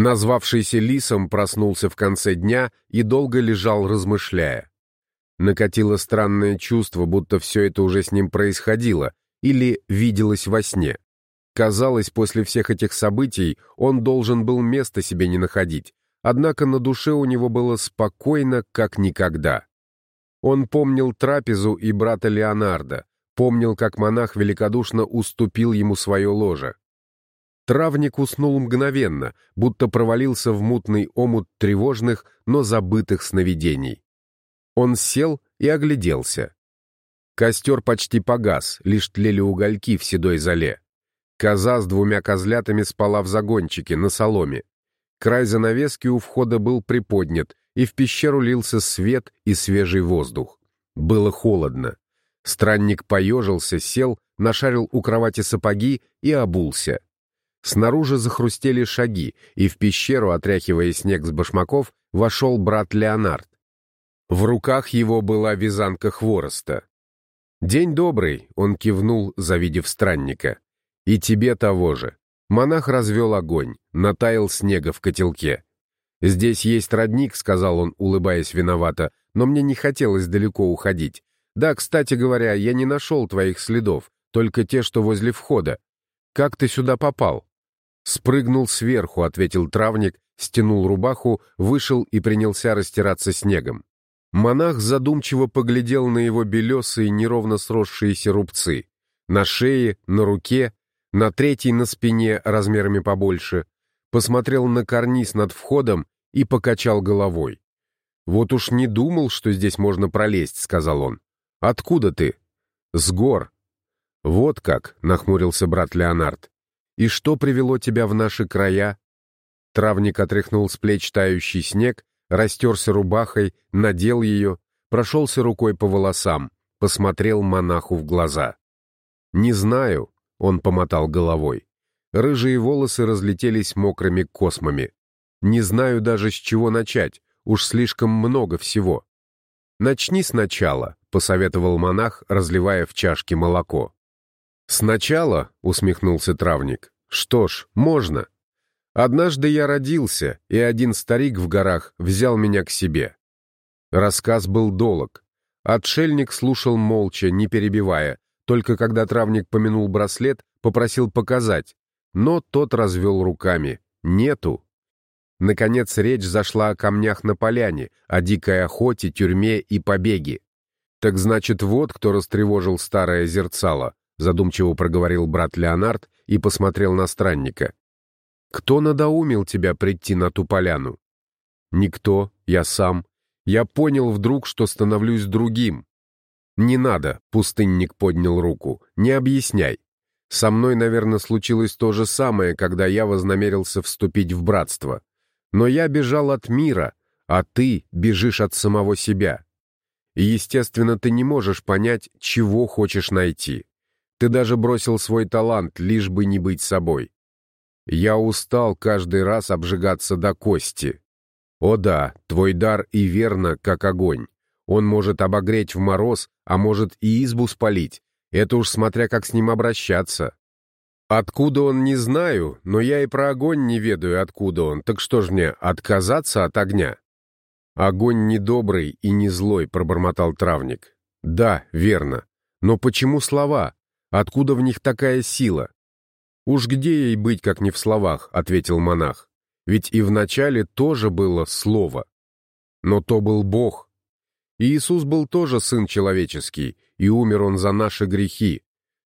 Назвавшийся лисом проснулся в конце дня и долго лежал, размышляя. Накатило странное чувство, будто все это уже с ним происходило или виделось во сне. Казалось, после всех этих событий он должен был места себе не находить, однако на душе у него было спокойно, как никогда. Он помнил трапезу и брата Леонардо, помнил, как монах великодушно уступил ему свое ложе. Травник уснул мгновенно, будто провалился в мутный омут тревожных, но забытых сновидений. Он сел и огляделся. Костер почти погас, лишь тлели угольки в седой зале. Коза с двумя козлятами спала в загончике, на соломе. Край занавески у входа был приподнят, и в пещеру лился свет и свежий воздух. Было холодно. Странник поежился, сел, нашарил у кровати сапоги и обулся. Снаружи захрустели шаги, и в пещеру, отряхивая снег с башмаков, вошел брат Леонард. В руках его была вязанка хвороста. «День добрый», — он кивнул, завидев странника. «И тебе того же». Монах развел огонь, натаял снега в котелке. «Здесь есть родник», — сказал он, улыбаясь виновато, «но мне не хотелось далеко уходить. Да, кстати говоря, я не нашел твоих следов, только те, что возле входа. Как ты сюда попал?» «Спрыгнул сверху», — ответил травник, стянул рубаху, вышел и принялся растираться снегом. Монах задумчиво поглядел на его белесые, неровно сросшиеся рубцы. На шее, на руке, на третьей на спине размерами побольше. Посмотрел на карниз над входом и покачал головой. «Вот уж не думал, что здесь можно пролезть», — сказал он. «Откуда ты?» «С гор». «Вот как», — нахмурился брат Леонард. «И что привело тебя в наши края?» Травник отряхнул с плеч тающий снег, растерся рубахой, надел ее, прошелся рукой по волосам, посмотрел монаху в глаза. «Не знаю», — он помотал головой. Рыжие волосы разлетелись мокрыми космами. «Не знаю даже, с чего начать, уж слишком много всего». «Начни сначала», — посоветовал монах, разливая в чашке молоко. «Сначала?» — усмехнулся травник. «Что ж, можно. Однажды я родился, и один старик в горах взял меня к себе». Рассказ был долог. Отшельник слушал молча, не перебивая, только когда травник помянул браслет, попросил показать, но тот развел руками. «Нету». Наконец речь зашла о камнях на поляне, о дикой охоте, тюрьме и побеге. Так значит, вот кто растревожил старое зерцало задумчиво проговорил брат Леонард и посмотрел на странника. «Кто надоумил тебя прийти на ту поляну?» «Никто, я сам. Я понял вдруг, что становлюсь другим». «Не надо», — пустынник поднял руку, — «не объясняй. Со мной, наверное, случилось то же самое, когда я вознамерился вступить в братство. Но я бежал от мира, а ты бежишь от самого себя. И, естественно, ты не можешь понять, чего хочешь найти. Ты даже бросил свой талант, лишь бы не быть собой. Я устал каждый раз обжигаться до кости. О да, твой дар и верно, как огонь. Он может обогреть в мороз, а может и избу спалить. Это уж смотря как с ним обращаться. Откуда он, не знаю, но я и про огонь не ведаю, откуда он. Так что ж мне, отказаться от огня? Огонь не добрый и не злой, пробормотал травник. Да, верно. Но почему слова? Откуда в них такая сила? «Уж где ей быть, как не в словах», — ответил монах. «Ведь и вначале тоже было слово. Но то был Бог. И Иисус был тоже Сын Человеческий, и умер Он за наши грехи.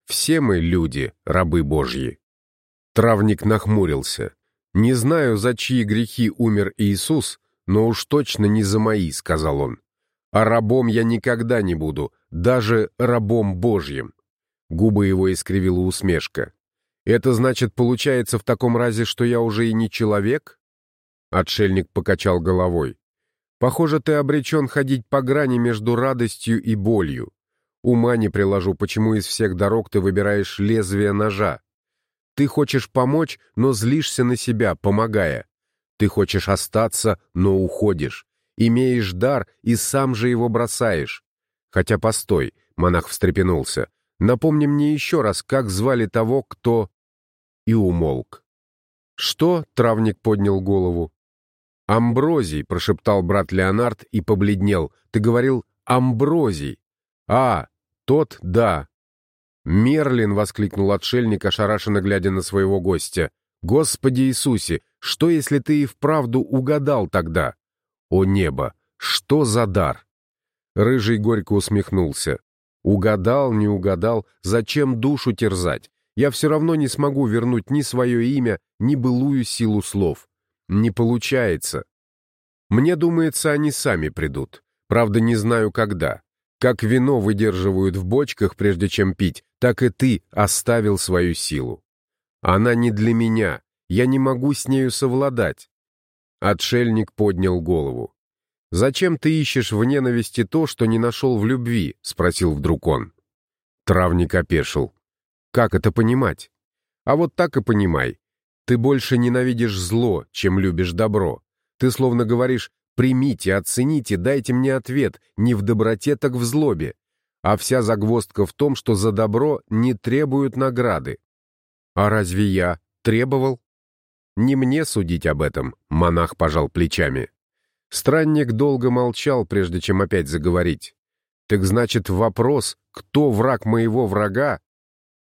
Все мы люди, рабы Божьи». Травник нахмурился. «Не знаю, за чьи грехи умер Иисус, но уж точно не за мои», — сказал он. «А рабом я никогда не буду, даже рабом Божьим». Губы его искривила усмешка. «Это значит, получается в таком разе, что я уже и не человек?» Отшельник покачал головой. «Похоже, ты обречен ходить по грани между радостью и болью. Ума не приложу, почему из всех дорог ты выбираешь лезвие ножа. Ты хочешь помочь, но злишься на себя, помогая. Ты хочешь остаться, но уходишь. Имеешь дар и сам же его бросаешь. Хотя постой, монах встрепенулся. Напомни мне еще раз, как звали того, кто...» И умолк. «Что?» — травник поднял голову. «Амброзий», — прошептал брат Леонард и побледнел. «Ты говорил Амброзий». «А, тот, да». «Мерлин!» — воскликнул отшельник, ошарашенно глядя на своего гостя. «Господи Иисусе, что, если ты и вправду угадал тогда?» «О небо! Что за дар?» Рыжий горько усмехнулся. «Угадал, не угадал, зачем душу терзать? Я все равно не смогу вернуть ни свое имя, ни былую силу слов. Не получается. Мне думается, они сами придут. Правда, не знаю, когда. Как вино выдерживают в бочках, прежде чем пить, так и ты оставил свою силу. Она не для меня, я не могу с нею совладать. Отшельник поднял голову. «Зачем ты ищешь в ненависти то, что не нашел в любви?» — спросил вдруг он. Травник опешил. «Как это понимать?» «А вот так и понимай. Ты больше ненавидишь зло, чем любишь добро. Ты словно говоришь «примите, оцените, дайте мне ответ, не в доброте, так в злобе». А вся загвоздка в том, что за добро не требуют награды. А разве я требовал? Не мне судить об этом, монах пожал плечами. Странник долго молчал, прежде чем опять заговорить. Так значит, вопрос, кто враг моего врага,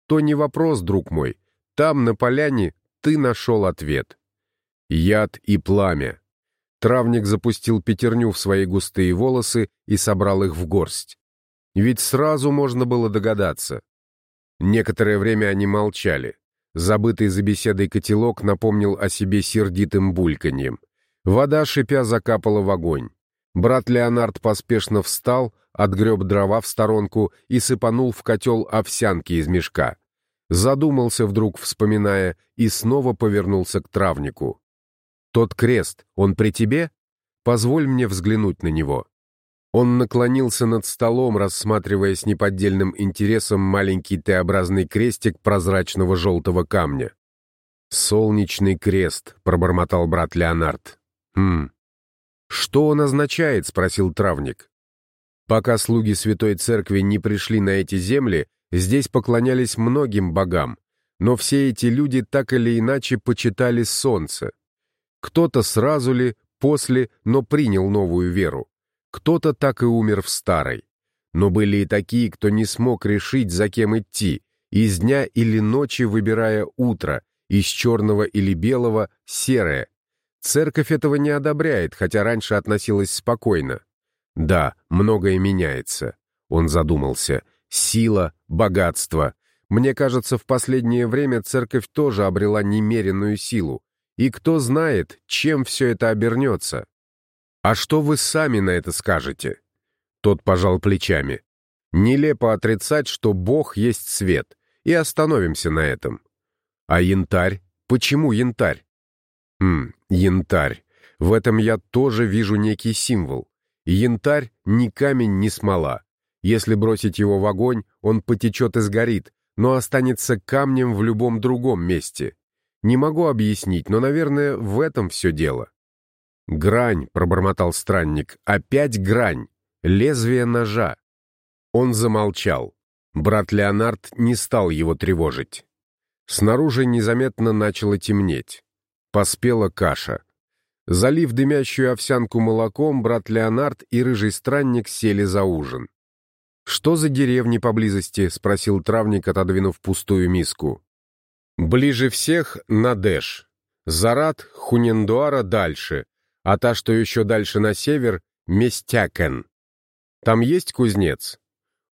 то не вопрос, друг мой. Там, на поляне, ты нашел ответ. Яд и пламя. Травник запустил пятерню в свои густые волосы и собрал их в горсть. Ведь сразу можно было догадаться. Некоторое время они молчали. Забытый за беседой котелок напомнил о себе сердитым бульканьем. Вода, шипя, закапала в огонь. Брат Леонард поспешно встал, отгреб дрова в сторонку и сыпанул в котел овсянки из мешка. Задумался вдруг, вспоминая, и снова повернулся к травнику. «Тот крест, он при тебе? Позволь мне взглянуть на него». Он наклонился над столом, рассматривая с неподдельным интересом маленький Т-образный крестик прозрачного желтого камня. «Солнечный крест», — пробормотал брат Леонард. «Хм. Что он означает?» — спросил травник. Пока слуги Святой Церкви не пришли на эти земли, здесь поклонялись многим богам, но все эти люди так или иначе почитали солнце. Кто-то сразу ли, после, но принял новую веру. Кто-то так и умер в старой. Но были и такие, кто не смог решить, за кем идти, из дня или ночи выбирая утро, из черного или белого — серое. Церковь этого не одобряет, хотя раньше относилась спокойно. Да, многое меняется. Он задумался. Сила, богатство. Мне кажется, в последнее время церковь тоже обрела немеренную силу. И кто знает, чем все это обернется. «А что вы сами на это скажете?» Тот пожал плечами. «Нелепо отрицать, что Бог есть свет, и остановимся на этом. А янтарь? Почему янтарь?» «Хм, янтарь. В этом я тоже вижу некий символ. Янтарь — ни камень, ни смола. Если бросить его в огонь, он потечет и сгорит, но останется камнем в любом другом месте. Не могу объяснить, но, наверное, в этом все дело. «Грань», — пробормотал странник, — «опять грань, лезвие ножа». Он замолчал. Брат Леонард не стал его тревожить. Снаружи незаметно начало темнеть. Поспела каша. Залив дымящую овсянку молоком, брат Леонард и рыжий странник сели за ужин. «Что за деревни поблизости?» — спросил травник, отодвинув пустую миску. «Ближе всех — Надеш. Зарат, Хунендуара дальше, а та, что еще дальше на север, Местякен. Там есть кузнец?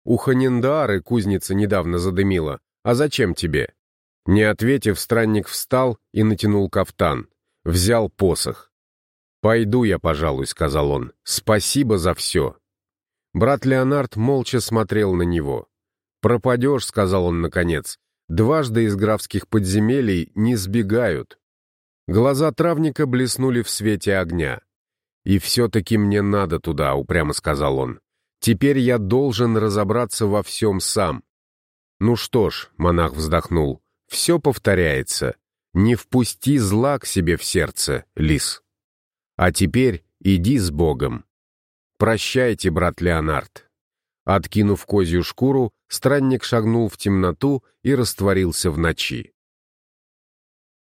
У Ханендары кузница недавно задымила. А зачем тебе? Не ответив, странник встал и натянул кафтан. Взял посох. «Пойду я, пожалуй», — сказал он. «Спасибо за все». Брат Леонард молча смотрел на него. «Пропадешь», — сказал он наконец. «Дважды из графских подземелий не сбегают». Глаза травника блеснули в свете огня. «И все-таки мне надо туда», — упрямо сказал он. «Теперь я должен разобраться во всем сам». «Ну что ж», — монах вздохнул, — «все повторяется. Не впусти зла к себе в сердце, лис. А теперь иди с Богом. Прощайте, брат Леонард». Откинув козью шкуру, странник шагнул в темноту и растворился в ночи.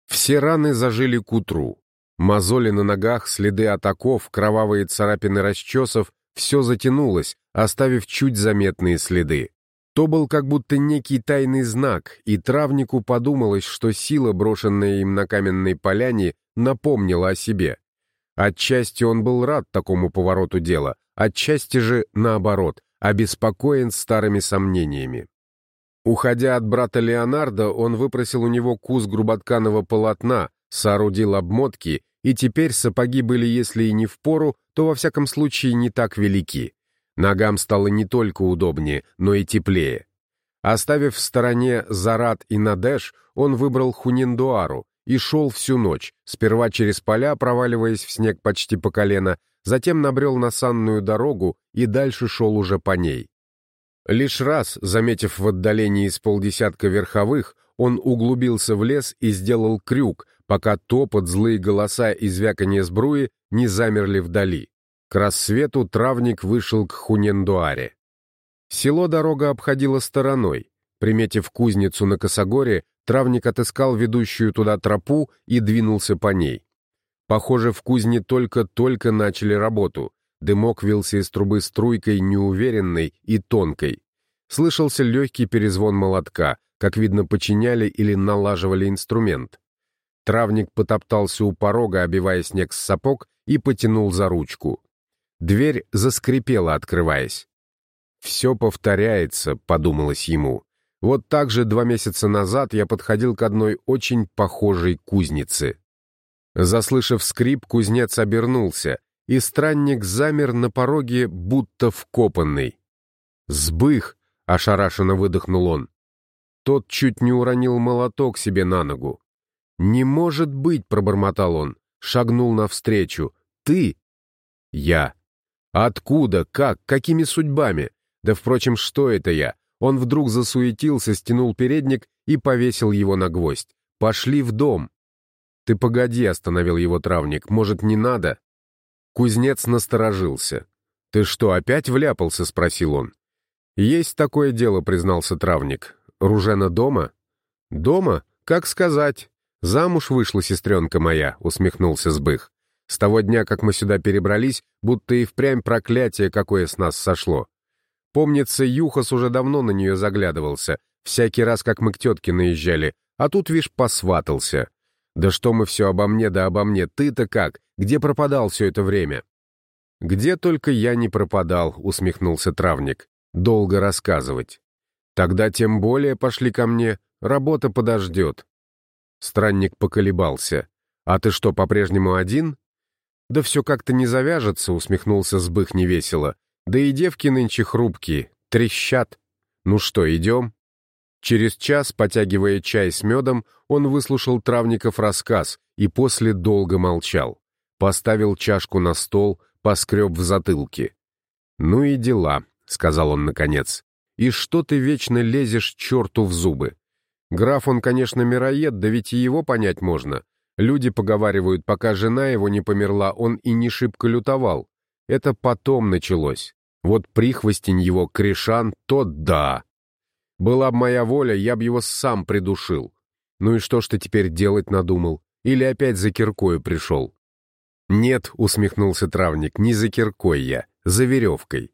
Все раны зажили к утру. Мозоли на ногах, следы атаков, кровавые царапины расчесов — все затянулось, оставив чуть заметные следы. То был как будто некий тайный знак, и травнику подумалось, что сила, брошенная им на каменной поляне, напомнила о себе. Отчасти он был рад такому повороту дела, отчасти же, наоборот, обеспокоен старыми сомнениями. Уходя от брата Леонардо, он выпросил у него кус груботканого полотна, соорудил обмотки, и теперь сапоги были, если и не в пору, то во всяком случае не так велики. Ногам стало не только удобнее, но и теплее. Оставив в стороне Зарат и Надеш, он выбрал Хуниндуару и шел всю ночь, сперва через поля, проваливаясь в снег почти по колено, затем набрел на санную дорогу и дальше шел уже по ней. Лишь раз, заметив в отдалении из полдесятка верховых, он углубился в лес и сделал крюк, пока топот, злые голоса и звяканье сбруи не замерли вдали. К рассвету травник вышел к Хунендуаре. Село дорога обходила стороной. Приметив кузницу на Косогоре, травник отыскал ведущую туда тропу и двинулся по ней. Похоже, в кузне только-только начали работу. Дымок вился из трубы струйкой неуверенной и тонкой. Слышался легкий перезвон молотка, как видно, починяли или налаживали инструмент. Травник потоптался у порога, обивая снег с сапог, и потянул за ручку. Дверь заскрипела, открываясь. «Все повторяется», — подумалось ему. Вот так же два месяца назад я подходил к одной очень похожей кузнице. Заслышав скрип, кузнец обернулся, и странник замер на пороге, будто вкопанный. «Сбых!» — ошарашенно выдохнул он. Тот чуть не уронил молоток себе на ногу. «Не может быть!» — пробормотал он. Шагнул навстречу. «Ты?» «Я». Откуда? Как? Какими судьбами? Да, впрочем, что это я? Он вдруг засуетился, стянул передник и повесил его на гвоздь. «Пошли в дом!» «Ты погоди», — остановил его травник. «Может, не надо?» Кузнец насторожился. «Ты что, опять вляпался?» — спросил он. «Есть такое дело», — признался травник. «Ружена дома?» «Дома? Как сказать?» «Замуж вышла сестренка моя», — усмехнулся Сбых. С того дня, как мы сюда перебрались, будто и впрямь проклятие какое с нас сошло. Помнится, Юхас уже давно на нее заглядывался, всякий раз, как мы к тетке наезжали, а тут, вишь, посватался. Да что мы все обо мне, да обо мне, ты-то как? Где пропадал все это время? Где только я не пропадал, усмехнулся травник. Долго рассказывать. Тогда тем более пошли ко мне, работа подождет. Странник поколебался. «А ты что, по-прежнему один?» «Да все как-то не завяжется», — усмехнулся Сбых невесело. «Да и девки нынче хрупкие, трещат. Ну что, идем?» Через час, потягивая чай с медом, он выслушал Травников рассказ и после долго молчал. Поставил чашку на стол, поскреб в затылке. «Ну и дела», — сказал он наконец. «И что ты вечно лезешь черту в зубы? Граф он, конечно, мироед, да ведь и его понять можно. Люди поговаривают, пока жена его не померла, он и не шибко лютовал. Это потом началось. Вот прихвостень его, Кришан, тот да. Была б моя воля, я б его сам придушил. Ну и что ж ты теперь делать надумал? Или опять за киркою пришел? Нет, усмехнулся травник, не за киркой я, за веревкой.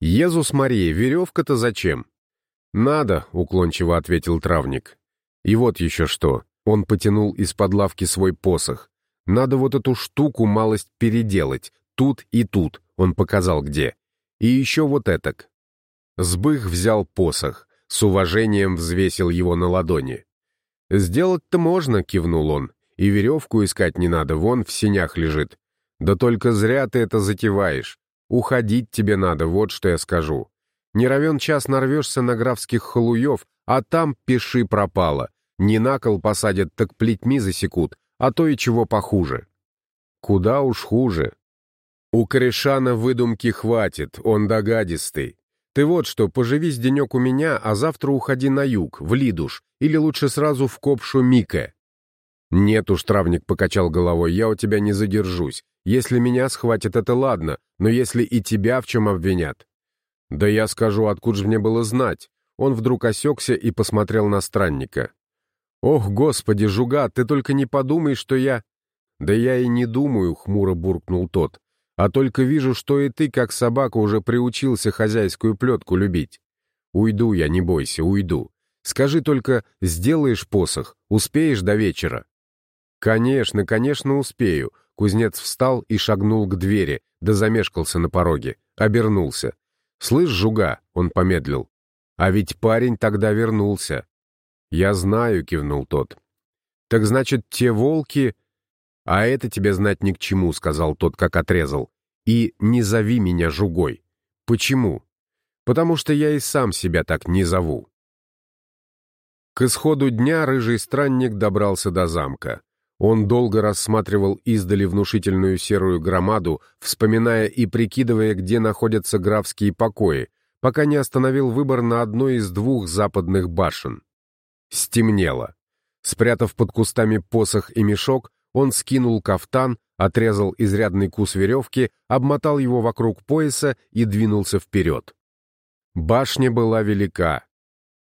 Езус Мария, веревка-то зачем? Надо, уклончиво ответил травник. И вот еще что. Он потянул из-под лавки свой посох. «Надо вот эту штуку малость переделать. Тут и тут», — он показал где. «И еще вот этак». Сбых взял посох, с уважением взвесил его на ладони. «Сделать-то можно», — кивнул он. «И веревку искать не надо, вон в синях лежит. Да только зря ты это затеваешь. Уходить тебе надо, вот что я скажу. Не равен час нарвешься на графских халуев, а там пиши пропало. Не на кол посадят, так плетьми засекут, а то и чего похуже. Куда уж хуже. У корешана выдумки хватит, он догадистый. Ты вот что, поживись денек у меня, а завтра уходи на юг, в Лидуш, или лучше сразу в Копшу Мике. Нет уж, травник покачал головой, я у тебя не задержусь. Если меня схватят, это ладно, но если и тебя в чем обвинят? Да я скажу, откуда же мне было знать? Он вдруг осекся и посмотрел на странника. «Ох, господи, Жуга, ты только не подумай, что я...» «Да я и не думаю», — хмуро буркнул тот. «А только вижу, что и ты, как собака, уже приучился хозяйскую плетку любить. Уйду я, не бойся, уйду. Скажи только, сделаешь посох, успеешь до вечера?» «Конечно, конечно, успею». Кузнец встал и шагнул к двери, да замешкался на пороге, обернулся. «Слышь, Жуга», — он помедлил, — «а ведь парень тогда вернулся». «Я знаю», — кивнул тот. «Так значит, те волки...» «А это тебе знать ни к чему», — сказал тот, как отрезал. «И не зови меня Жугой». «Почему?» «Потому что я и сам себя так не зову». К исходу дня рыжий странник добрался до замка. Он долго рассматривал издали внушительную серую громаду, вспоминая и прикидывая, где находятся графские покои, пока не остановил выбор на одной из двух западных башен. Стемнело. Спрятав под кустами посох и мешок, он скинул кафтан, отрезал изрядный кус веревки, обмотал его вокруг пояса и двинулся вперед. Башня была велика.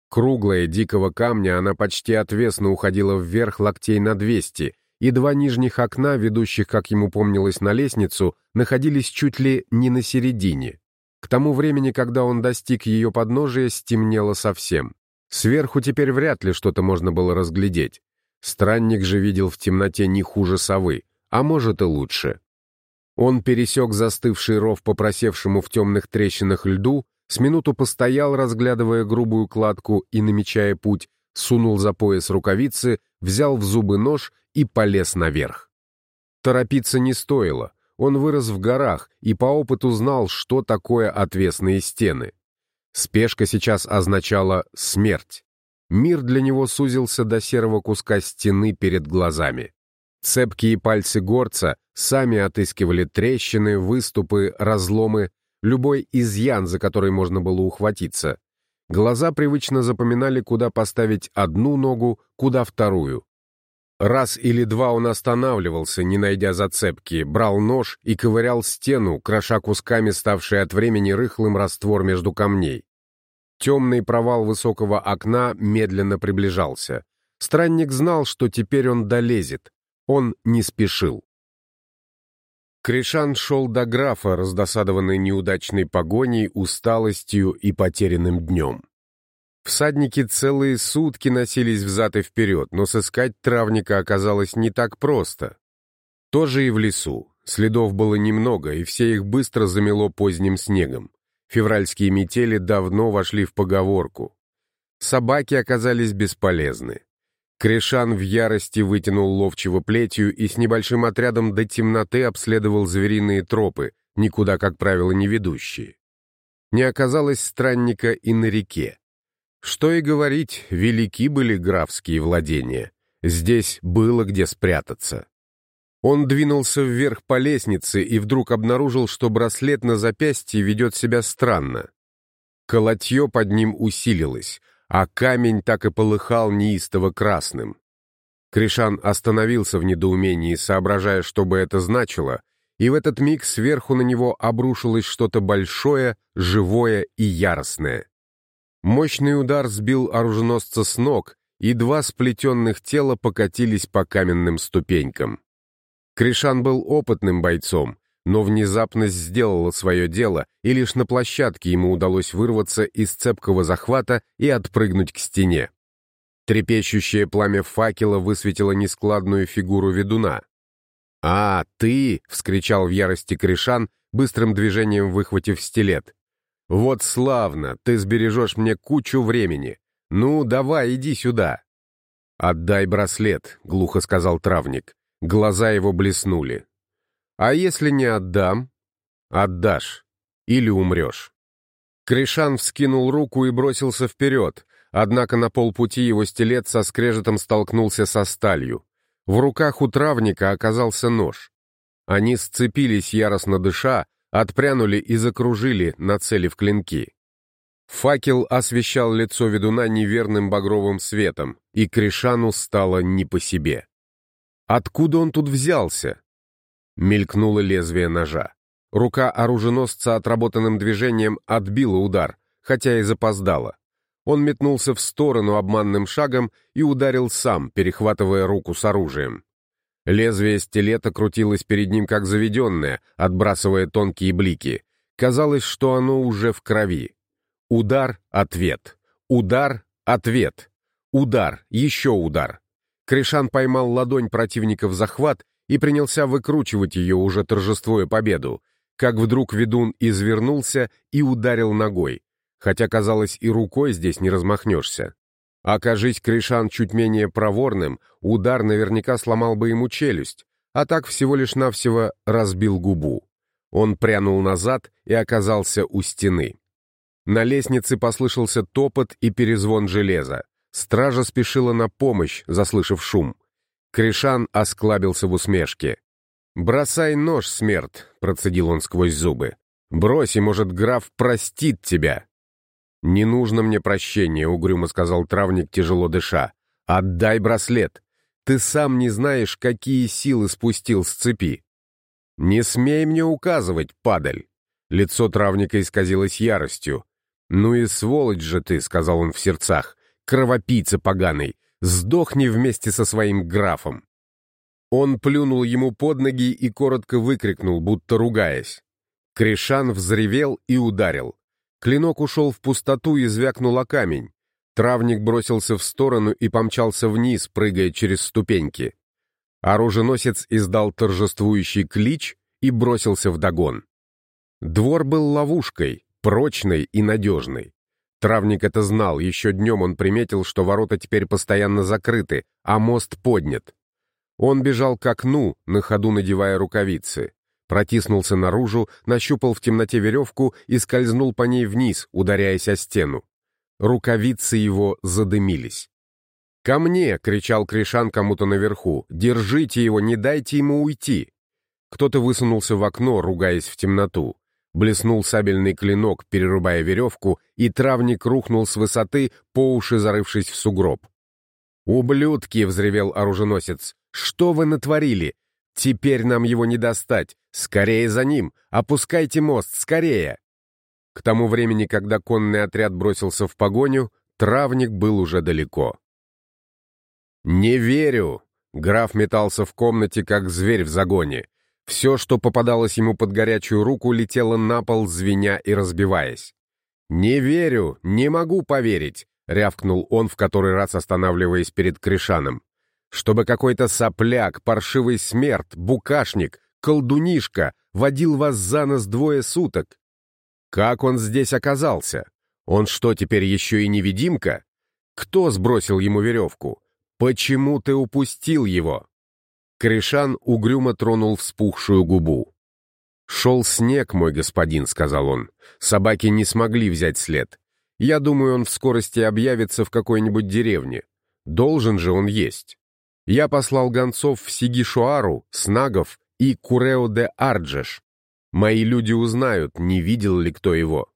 Круглая, дикого камня, она почти отвесно уходила вверх локтей на 200, и два нижних окна, ведущих, как ему помнилось, на лестницу, находились чуть ли не на середине. К тому времени, когда он достиг ее подножия, стемнело совсем. Сверху теперь вряд ли что-то можно было разглядеть. Странник же видел в темноте не хуже совы, а может и лучше. Он пересек застывший ров по просевшему в темных трещинах льду, с минуту постоял, разглядывая грубую кладку и намечая путь, сунул за пояс рукавицы, взял в зубы нож и полез наверх. Торопиться не стоило. Он вырос в горах и по опыту знал, что такое отвесные стены. Спешка сейчас означала смерть. Мир для него сузился до серого куска стены перед глазами. Цепкие пальцы горца сами отыскивали трещины, выступы, разломы, любой изъян, за который можно было ухватиться. Глаза привычно запоминали, куда поставить одну ногу, куда вторую. Раз или два он останавливался, не найдя зацепки, брал нож и ковырял стену, кроша кусками ставший от времени рыхлым раствор между камней. Темный провал высокого окна медленно приближался. Странник знал, что теперь он долезет. Он не спешил. Кришан шел до графа, раздосадованный неудачной погоней, усталостью и потерянным днем. Всадники целые сутки носились взад и вперед, но сыскать травника оказалось не так просто. Тоже и в лесу. Следов было немного, и все их быстро замело поздним снегом. Февральские метели давно вошли в поговорку. Собаки оказались бесполезны. Кришан в ярости вытянул ловчего плетью и с небольшим отрядом до темноты обследовал звериные тропы, никуда, как правило, не ведущие. Не оказалось странника и на реке. Что и говорить, велики были графские владения. Здесь было где спрятаться. Он двинулся вверх по лестнице и вдруг обнаружил, что браслет на запястье ведет себя странно. Колотье под ним усилилось, а камень так и полыхал неистово красным. Кришан остановился в недоумении, соображая, что бы это значило, и в этот миг сверху на него обрушилось что-то большое, живое и яростное. Мощный удар сбил оруженосца с ног, и два сплетенных тела покатились по каменным ступенькам. Кришан был опытным бойцом, но внезапность сделала свое дело, и лишь на площадке ему удалось вырваться из цепкого захвата и отпрыгнуть к стене. Трепещущее пламя факела высветило нескладную фигуру ведуна. «А, ты!» — вскричал в ярости Кришан, быстрым движением выхватив стилет. «Вот славно, ты сбережешь мне кучу времени. Ну, давай, иди сюда». «Отдай браслет», — глухо сказал травник. Глаза его блеснули. «А если не отдам?» «Отдашь. Или умрешь». Кришан вскинул руку и бросился вперед, однако на полпути его стилет со скрежетом столкнулся со сталью. В руках у травника оказался нож. Они сцепились, яростно дыша, отпрянули и закружили, нацелив клинки. Факел освещал лицо ведуна неверным багровым светом, и Кришану стало не по себе. Откуда он тут взялся? Мелькнуло лезвие ножа. Рука оруженосца отработанным движением отбила удар, хотя и запоздала. Он метнулся в сторону обманным шагом и ударил сам, перехватывая руку с оружием. Лезвие стилета крутилось перед ним как заведенное, отбрасывая тонкие блики. Казалось, что оно уже в крови. Удар — ответ. Удар — ответ. Удар, еще удар. Кришан поймал ладонь противника в захват и принялся выкручивать ее, уже торжествуя победу, как вдруг ведун извернулся и ударил ногой, хотя, казалось, и рукой здесь не размахнешься. Окажись Кришан чуть менее проворным, удар наверняка сломал бы ему челюсть, а так всего лишь навсего разбил губу. Он прянул назад и оказался у стены. На лестнице послышался топот и перезвон железа. Стража спешила на помощь, заслышав шум. Кришан осклабился в усмешке. «Бросай нож, смерть!» — процедил он сквозь зубы. «Брось, и, может, граф простит тебя!» «Не нужно мне прощения», — угрюмо сказал травник, тяжело дыша. «Отдай браслет. Ты сам не знаешь, какие силы спустил с цепи». «Не смей мне указывать, падаль!» Лицо травника исказилось яростью. «Ну и сволочь же ты», — сказал он в сердцах, — «кровопийца поганый, сдохни вместе со своим графом». Он плюнул ему под ноги и коротко выкрикнул, будто ругаясь. Кришан взревел и ударил. Клинок ушел в пустоту и звякнул о камень. Травник бросился в сторону и помчался вниз, прыгая через ступеньки. Оруженосец издал торжествующий клич и бросился в догон. Двор был ловушкой, прочной и надежной. Травник это знал, еще днем он приметил, что ворота теперь постоянно закрыты, а мост поднят. Он бежал к окну, на ходу надевая рукавицы. Протиснулся наружу, нащупал в темноте веревку и скользнул по ней вниз, ударяясь о стену. Рукавицы его задымились. «Ко мне!» — кричал Кришан кому-то наверху. «Держите его, не дайте ему уйти!» Кто-то высунулся в окно, ругаясь в темноту. Блеснул сабельный клинок, перерубая веревку, и травник рухнул с высоты, по уши зарывшись в сугроб. «Ублюдки!» — взревел оруженосец. «Что вы натворили? Теперь нам его не достать. Скорее за ним! Опускайте мост, скорее!» К тому времени, когда конный отряд бросился в погоню, травник был уже далеко. «Не верю!» Граф метался в комнате, как зверь в загоне. Все, что попадалось ему под горячую руку, летело на пол, звеня и разбиваясь. «Не верю, не могу поверить», — рявкнул он в который раз, останавливаясь перед Кришаном. «Чтобы какой-то сопляк, паршивый смерть, букашник, колдунишка водил вас за нос двое суток. Как он здесь оказался? Он что, теперь еще и невидимка? Кто сбросил ему веревку? Почему ты упустил его?» Кришан угрюмо тронул вспухшую губу. «Шел снег, мой господин», — сказал он. «Собаки не смогли взять след. Я думаю, он в скорости объявится в какой-нибудь деревне. Должен же он есть. Я послал гонцов в Сигишуару, Снагов и Курео де Арджеш. Мои люди узнают, не видел ли кто его.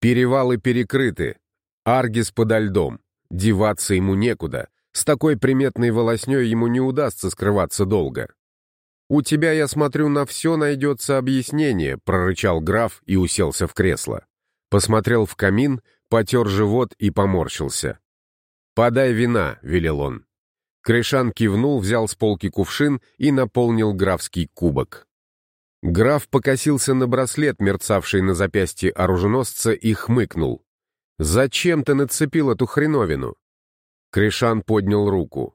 Перевалы перекрыты, Аргис подо льдом, деваться ему некуда, с такой приметной волосней ему не удастся скрываться долго. «У тебя, я смотрю, на все найдется объяснение», — прорычал граф и уселся в кресло. Посмотрел в камин, потер живот и поморщился. «Подай вина», — велел он. Кришан кивнул, взял с полки кувшин и наполнил графский кубок. Граф покосился на браслет, мерцавший на запястье оруженосца, и хмыкнул. «Зачем ты нацепил эту хреновину?» Кришан поднял руку.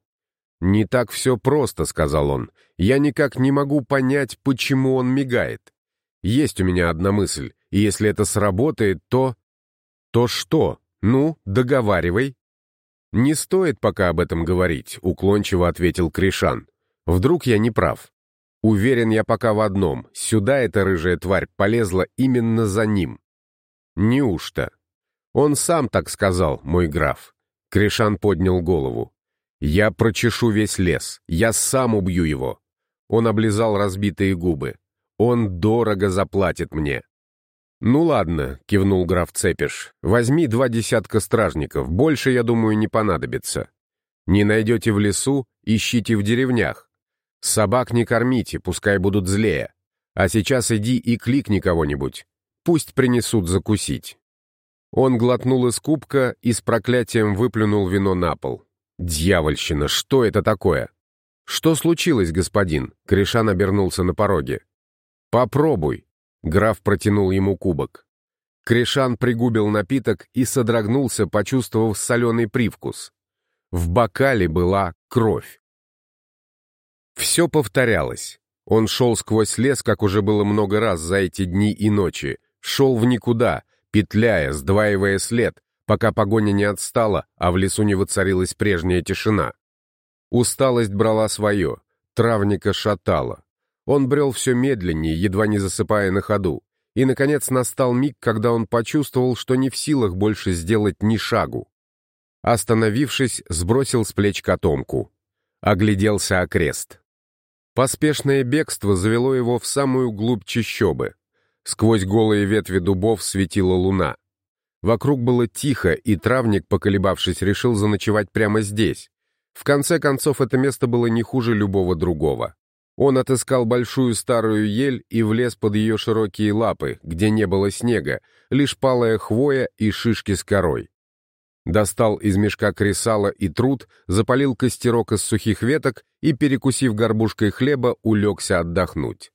«Не так все просто», — сказал он. «Я никак не могу понять, почему он мигает. Есть у меня одна мысль, и если это сработает, то...» «То что? Ну, договаривай». «Не стоит пока об этом говорить», — уклончиво ответил Кришан. «Вдруг я не прав. Уверен я пока в одном. Сюда эта рыжая тварь полезла именно за ним». «Неужто?» «Он сам так сказал, мой граф. Кришан поднял голову. «Я прочешу весь лес. Я сам убью его». Он облизал разбитые губы. «Он дорого заплатит мне». «Ну ладно», — кивнул граф Цепиш. «Возьми два десятка стражников. Больше, я думаю, не понадобится. Не найдете в лесу, ищите в деревнях. Собак не кормите, пускай будут злее. А сейчас иди и кликни кого-нибудь. Пусть принесут закусить». Он глотнул из кубка и с проклятием выплюнул вино на пол. «Дьявольщина, что это такое?» «Что случилось, господин?» Кришан обернулся на пороге. «Попробуй!» Граф протянул ему кубок. Кришан пригубил напиток и содрогнулся, почувствовав соленый привкус. В бокале была кровь. Все повторялось. Он шел сквозь лес, как уже было много раз за эти дни и ночи. Шел в никуда, петляя, сдваивая след, пока погоня не отстала, а в лесу не воцарилась прежняя тишина. Усталость брала свое, травника шатала. Он брел все медленнее, едва не засыпая на ходу. И, наконец, настал миг, когда он почувствовал, что не в силах больше сделать ни шагу. Остановившись, сбросил с плеч котомку. Огляделся окрест. Поспешное бегство завело его в самую глубь чащобы. Сквозь голые ветви дубов светила луна. Вокруг было тихо, и травник, поколебавшись, решил заночевать прямо здесь. В конце концов, это место было не хуже любого другого. Он отыскал большую старую ель и влез под ее широкие лапы, где не было снега, лишь палая хвоя и шишки с корой. Достал из мешка кресала и труд, запалил костерок из сухих веток и, перекусив горбушкой хлеба, улегся отдохнуть.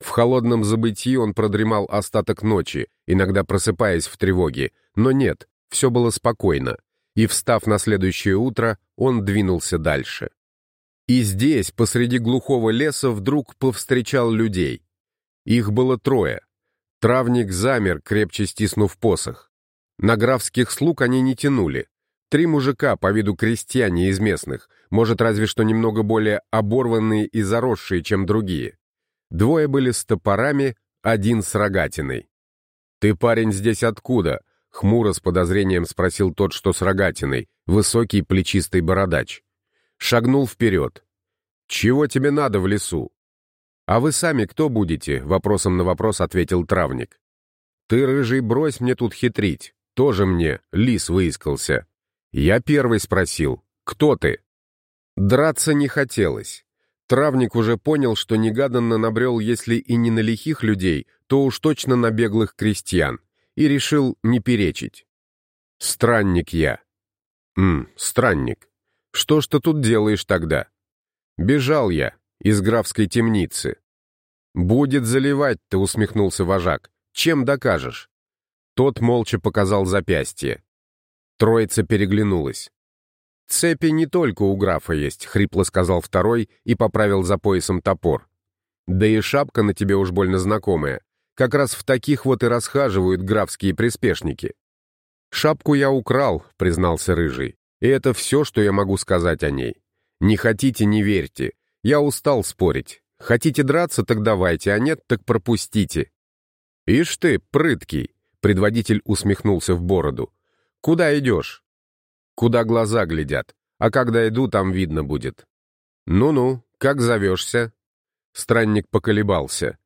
В холодном забытии он продремал остаток ночи, иногда просыпаясь в тревоге, но нет, все было спокойно, и, встав на следующее утро, он двинулся дальше. И здесь, посреди глухого леса, вдруг повстречал людей. Их было трое. Травник замер, крепче стиснув посох. На графских слуг они не тянули. Три мужика, по виду крестьяне из местных, может, разве что немного более оборванные и заросшие, чем другие. Двое были с топорами, один с рогатиной. «Ты, парень, здесь откуда?» — хмуро с подозрением спросил тот, что с рогатиной, высокий плечистый бородач шагнул вперед. «Чего тебе надо в лесу?» «А вы сами кто будете?» — вопросом на вопрос ответил травник. «Ты, рыжий, брось мне тут хитрить. Тоже мне, лис выискался». Я первый спросил, «Кто ты?» Драться не хотелось. Травник уже понял, что негаданно набрел, если и не на лихих людей, то уж точно на беглых крестьян, и решил не перечить. «Странник я». «Ммм, странник. Что ж ты тут делаешь тогда? Бежал я из графской темницы. Будет заливать ты, усмехнулся вожак. Чем докажешь? Тот молча показал запястье. Троица переглянулась. «Цепи не только у графа есть», — хрипло сказал второй и поправил за поясом топор. «Да и шапка на тебе уж больно знакомая. Как раз в таких вот и расхаживают графские приспешники». «Шапку я украл», — признался Рыжий. И это все, что я могу сказать о ней. Не хотите, не верьте. Я устал спорить. Хотите драться, так давайте, а нет, так пропустите. Ишь ты, прыткий, предводитель усмехнулся в бороду. Куда идешь? Куда глаза глядят. А когда иду, там видно будет. Ну-ну, как зовешься? Странник поколебался.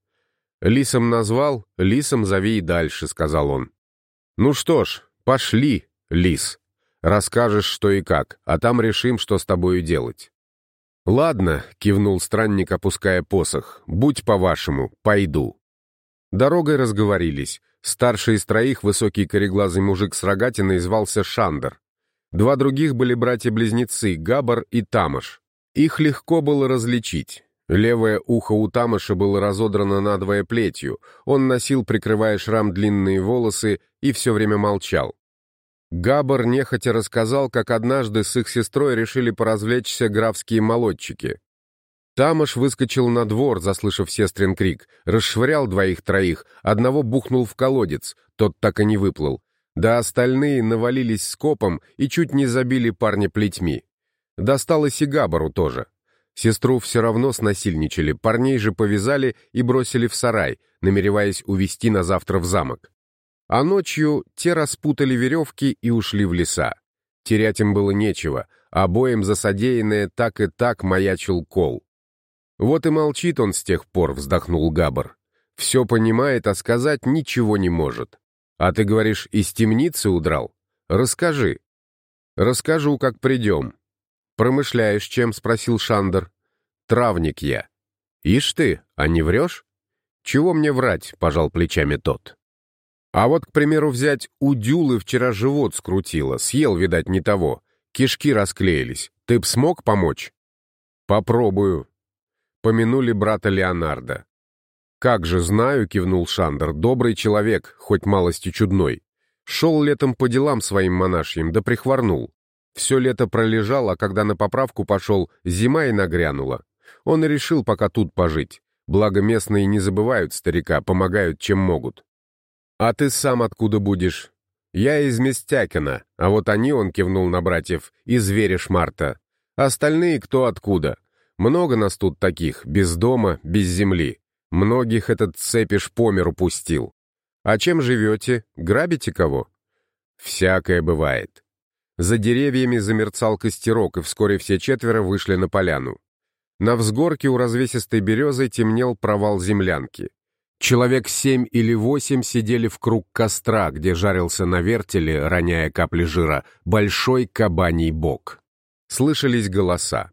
Лисом назвал, лисом зови и дальше, сказал он. Ну что ж, пошли, лис. Расскажешь, что и как, а там решим, что с тобою делать». «Ладно», — кивнул странник, опуская посох, — «будь по-вашему, пойду». Дорогой разговорились. Старший из троих, высокий кореглазый мужик с рогатиной, звался Шандер. Два других были братья-близнецы, Габар и Тамаш. Их легко было различить. Левое ухо у Тамаша было разодрано надвое плетью, он носил, прикрывая шрам, длинные волосы и все время молчал. Габар нехотя рассказал, как однажды с их сестрой решили поразвлечься графские молодчики. Тамаш выскочил на двор, заслышав сестрин крик, расшвырял двоих-троих, одного бухнул в колодец, тот так и не выплыл. Да остальные навалились скопом и чуть не забили парня плетьми. Досталось и Габару тоже. Сестру все равно снасильничали, парней же повязали и бросили в сарай, намереваясь увести на завтра в замок. А ночью те распутали веревки и ушли в леса. Терять им было нечего, обоим за содеянное так и так маячил кол. Вот и молчит он с тех пор, вздохнул Габар. Все понимает, а сказать ничего не может. А ты говоришь, из темницы удрал? Расскажи. Расскажу, как придем. Промышляешь чем? Спросил Шандер. Травник я. Ишь ты, а не врешь? Чего мне врать? Пожал плечами тот. А вот, к примеру, взять у Дюлы вчера живот скрутило, съел, видать, не того. Кишки расклеились. Ты б смог помочь? Попробую. Помянули брата Леонардо. «Как же знаю», — кивнул Шандер, — «добрый человек, хоть малости чудной. Шел летом по делам своим монашьим, да прихворнул. Все лето пролежал, а когда на поправку пошел, зима и нагрянула. Он решил пока тут пожить. Благо местные не забывают старика, помогают чем могут. «А ты сам откуда будешь?» «Я из Местякина, а вот они, — он кивнул на братьев, — из Верешмарта. Остальные кто откуда? Много нас тут таких, без дома, без земли. Многих этот цепиш по миру пустил. А чем живете? Грабите кого?» «Всякое бывает. За деревьями замерцал костерок, и вскоре все четверо вышли на поляну. На взгорке у развесистой березы темнел провал землянки. Человек семь или восемь сидели в круг костра, где жарился на вертеле, роняя капли жира, большой кабаний бок. Слышались голоса.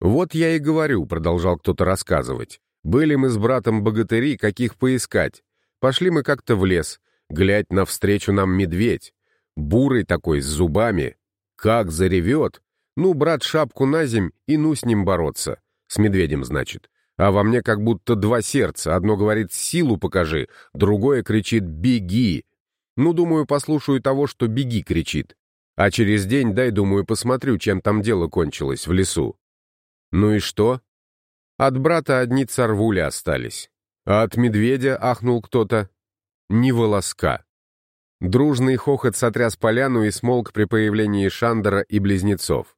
«Вот я и говорю», — продолжал кто-то рассказывать. «Были мы с братом богатыри, каких поискать. Пошли мы как-то в лес. Глядь, навстречу нам медведь. Бурый такой, с зубами. Как заревет! Ну, брат, шапку на земь и ну с ним бороться. С медведем, значит. А во мне как будто два сердца. Одно говорит «силу покажи», другое кричит «беги». Ну, думаю, послушаю того, что «беги» кричит. А через день, дай, думаю, посмотрю, чем там дело кончилось в лесу. Ну и что? От брата одни царвули остались. А от медведя ахнул кто-то. Ни волоска. Дружный хохот сотряс поляну и смолк при появлении Шандера и близнецов.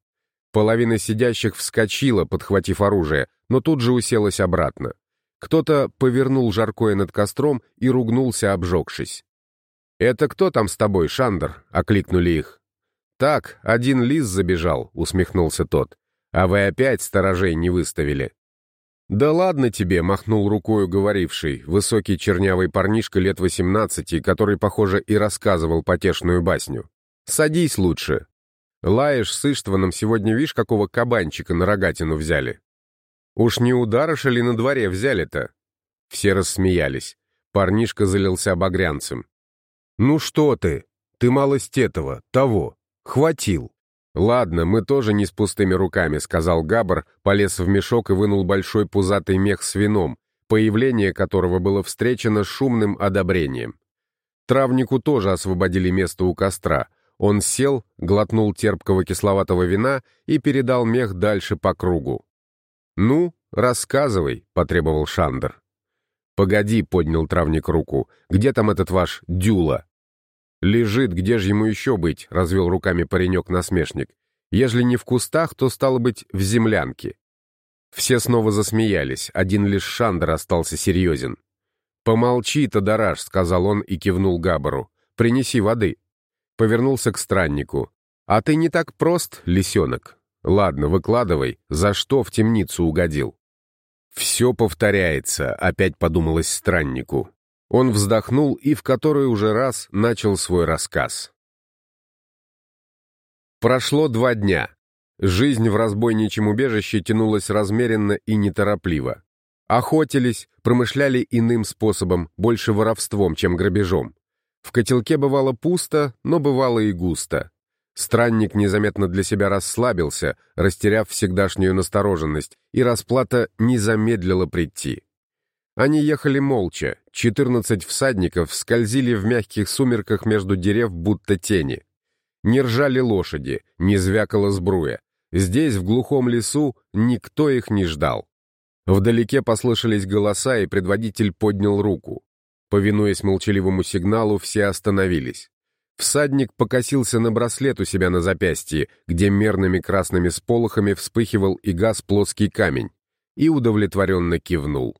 Половина сидящих вскочила, подхватив оружие, но тут же уселась обратно. Кто-то повернул жаркое над костром и ругнулся, обжегшись. «Это кто там с тобой, Шандер?» — окликнули их. «Так, один лис забежал», — усмехнулся тот. «А вы опять сторожей не выставили?» «Да ладно тебе», — махнул рукою говоривший, высокий чернявый парнишка лет восемнадцати, который, похоже, и рассказывал потешную басню. «Садись лучше. Лаешь с Иштваном сегодня, видишь, какого кабанчика на рогатину взяли?» «Уж не ударыша ли на дворе взяли-то?» Все рассмеялись. Парнишка залился багрянцем. «Ну что ты? Ты малость этого, того. Хватил. «Ладно, мы тоже не с пустыми руками», — сказал Габр, полез в мешок и вынул большой пузатый мех с вином, появление которого было встречено шумным одобрением. Травнику тоже освободили место у костра. Он сел, глотнул терпкого кисловатого вина и передал мех дальше по кругу. «Ну, рассказывай», — потребовал Шандер. «Погоди», — поднял травник руку, — «где там этот ваш Дюла?» «Лежит, где же ему еще быть?» — развел руками паренек-насмешник. «Ежели не в кустах, то, стало быть, в землянке». Все снова засмеялись, один лишь Шандер остался серьезен. «Помолчи, Тадараш», — сказал он и кивнул Габару. «Принеси воды». Повернулся к страннику. «А ты не так прост, лисенок. Ладно, выкладывай, за что в темницу угодил». «Все повторяется», — опять подумалось страннику. Он вздохнул и в который уже раз начал свой рассказ. Прошло два дня. Жизнь в разбойничьем убежище тянулась размеренно и неторопливо. Охотились, промышляли иным способом, больше воровством, чем грабежом. В котелке бывало пусто, но бывало и густо. Странник незаметно для себя расслабился, растеряв всегдашнюю настороженность, и расплата не замедлила прийти. Они ехали молча, четырнадцать всадников скользили в мягких сумерках между дерев, будто тени. Не ржали лошади, не звякала сбруя. Здесь, в глухом лесу, никто их не ждал. Вдалеке послышались голоса, и предводитель поднял руку. Повинуясь молчаливому сигналу, все остановились. Всадник покосился на браслет у себя на запястье, где мерными красными сполохами вспыхивал и газ плоский камень, и удовлетворенно кивнул.